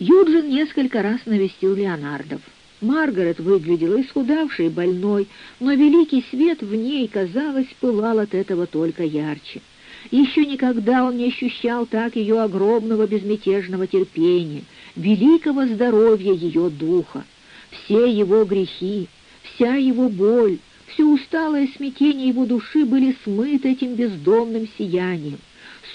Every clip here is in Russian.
Юджин несколько раз навестил Леонардов. Маргарет выглядела исхудавшей и больной, но великий свет в ней, казалось, пылал от этого только ярче. Еще никогда он не ощущал так ее огромного безмятежного терпения, великого здоровья ее духа. Все его грехи, вся его боль, все усталое смятение его души были смыты этим бездомным сиянием.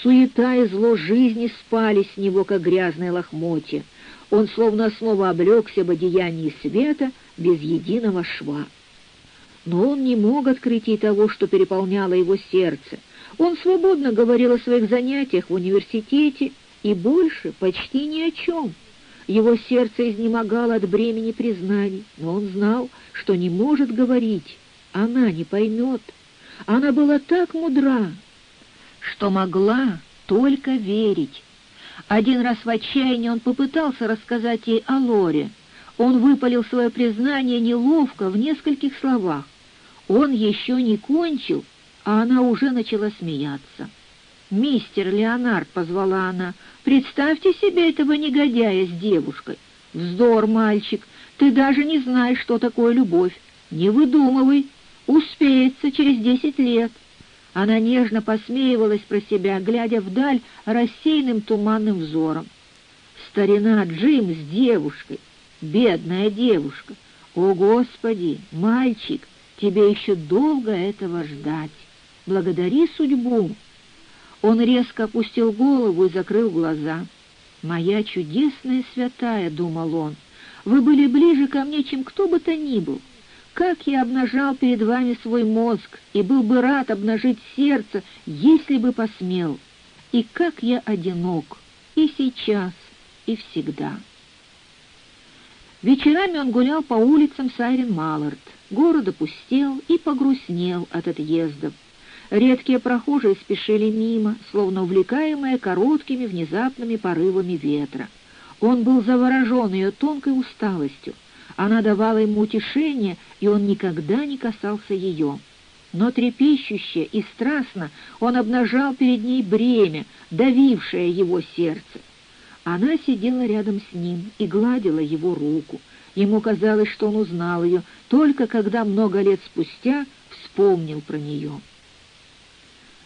Суета и зло жизни спали с него, как грязное лохмотье. Он словно снова облегся в одеянии света без единого шва. Но он не мог открыть ей того, что переполняло его сердце. Он свободно говорил о своих занятиях в университете и больше почти ни о чем. Его сердце изнемогало от бремени признаний, но он знал, что не может говорить. Она не поймет. Она была так мудра, что могла только верить. Один раз в отчаянии он попытался рассказать ей о Лоре. Он выпалил свое признание неловко в нескольких словах. Он еще не кончил, а она уже начала смеяться. «Мистер Леонард», — позвала она, — «представьте себе этого негодяя с девушкой. Вздор, мальчик, ты даже не знаешь, что такое любовь. Не выдумывай, успеется через десять лет». Она нежно посмеивалась про себя, глядя вдаль рассеянным туманным взором. Старина Джим с девушкой, бедная девушка. О, Господи, мальчик, тебе еще долго этого ждать. Благодари судьбу. Он резко опустил голову и закрыл глаза. «Моя чудесная святая», — думал он, — «вы были ближе ко мне, чем кто бы то ни был. Как я обнажал перед вами свой мозг и был бы рад обнажить сердце, если бы посмел. И как я одинок, и сейчас, и всегда. Вечерами он гулял по улицам Сайрен-Маллард. Город опустел и погрустнел от отъездов. Редкие прохожие спешили мимо, словно увлекаемые короткими внезапными порывами ветра. Он был заворожен ее тонкой усталостью. Она давала ему утешение, и он никогда не касался ее. Но трепещуще и страстно он обнажал перед ней бремя, давившее его сердце. Она сидела рядом с ним и гладила его руку. Ему казалось, что он узнал ее, только когда много лет спустя вспомнил про нее.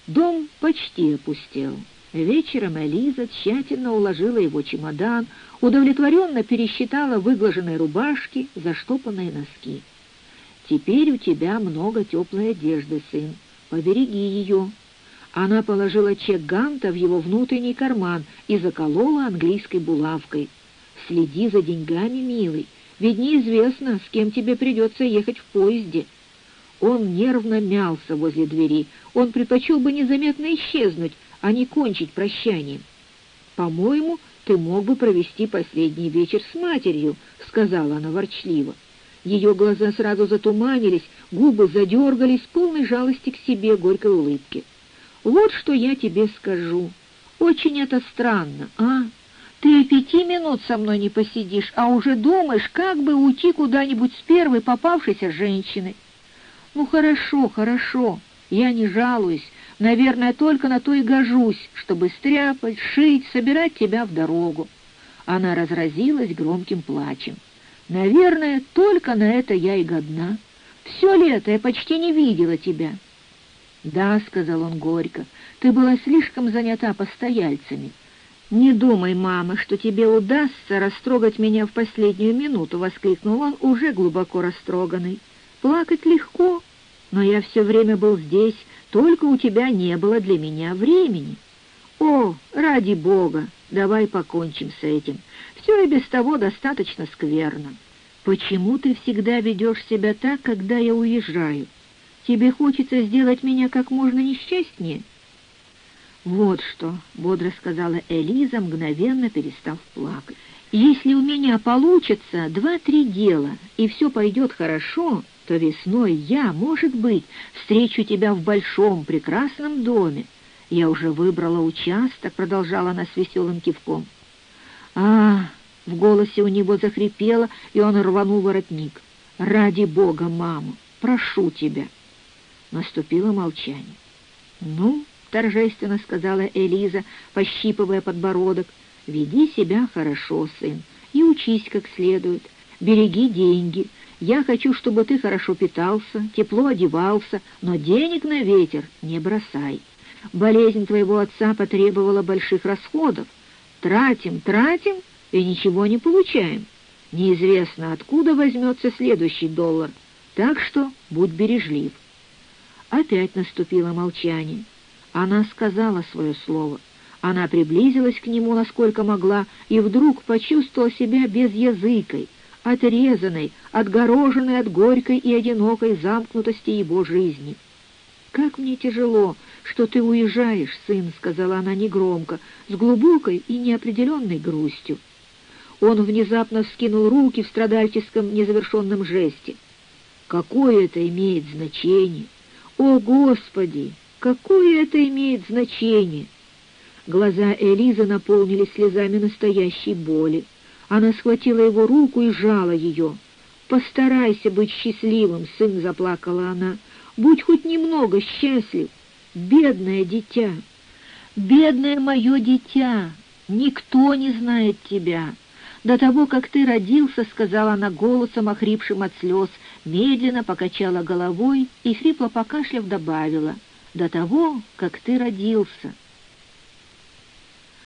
Дом почти опустел. Вечером Элиза тщательно уложила его чемодан, удовлетворенно пересчитала выглаженные рубашки, заштопанные носки. «Теперь у тебя много теплой одежды, сын. Побереги ее». Она положила чек Ганта в его внутренний карман и заколола английской булавкой. «Следи за деньгами, милый, ведь неизвестно, с кем тебе придется ехать в поезде». Он нервно мялся возле двери. Он предпочел бы незаметно исчезнуть, а не кончить прощанием. «По-моему, ты мог бы провести последний вечер с матерью», — сказала она ворчливо. Ее глаза сразу затуманились, губы задергались, полной жалости к себе, горькой улыбки. «Вот что я тебе скажу. Очень это странно, а? Ты и пяти минут со мной не посидишь, а уже думаешь, как бы уйти куда-нибудь с первой попавшейся женщиной. Ну хорошо, хорошо, я не жалуюсь, Наверное, только на то и гожусь, чтобы стряпать, шить, собирать тебя в дорогу. Она разразилась громким плачем. Наверное, только на это я и годна. Все лето я почти не видела тебя. «Да», — сказал он горько, — «ты была слишком занята постояльцами». «Не думай, мама, что тебе удастся растрогать меня в последнюю минуту», — воскликнул он, уже глубоко растроганный. «Плакать легко, но я все время был здесь, только у тебя не было для меня времени. О, ради Бога, давай покончим с этим. Все и без того достаточно скверно. Почему ты всегда ведешь себя так, когда я уезжаю? Тебе хочется сделать меня как можно несчастнее?» «Вот что», — бодро сказала Элиза, мгновенно перестав плакать. «Если у меня получится два-три дела, и все пойдет хорошо, что весной я, может быть, встречу тебя в большом прекрасном доме. Я уже выбрала участок, — продолжала она с веселым кивком. А, в голосе у него захрипело, и он рванул воротник. «Ради Бога, мама, прошу тебя!» Наступило молчание. «Ну, — торжественно сказала Элиза, пощипывая подбородок, Веди себя хорошо, сын, и учись как следует. Береги деньги. Я хочу, чтобы ты хорошо питался, тепло одевался, но денег на ветер не бросай. Болезнь твоего отца потребовала больших расходов. Тратим, тратим и ничего не получаем. Неизвестно, откуда возьмется следующий доллар, так что будь бережлив. Опять наступило молчание. Она сказала свое слово. Она приблизилась к нему, насколько могла, и вдруг почувствовала себя безязыкой, отрезанной, отгороженной от горькой и одинокой замкнутости его жизни. «Как мне тяжело, что ты уезжаешь, сын», — сказала она негромко, с глубокой и неопределенной грустью. Он внезапно вскинул руки в страдальческом незавершенном жесте. «Какое это имеет значение? О, Господи! Какое это имеет значение?» Глаза Элизы наполнились слезами настоящей боли. Она схватила его руку и сжала ее. «Постарайся быть счастливым, сын», — заплакала она. «Будь хоть немного счастлив. Бедное дитя! Бедное мое дитя! Никто не знает тебя!» «До того, как ты родился», — сказала она голосом, охрипшим от слез, медленно покачала головой и, хрипло покашляв, добавила, «до того, как ты родился».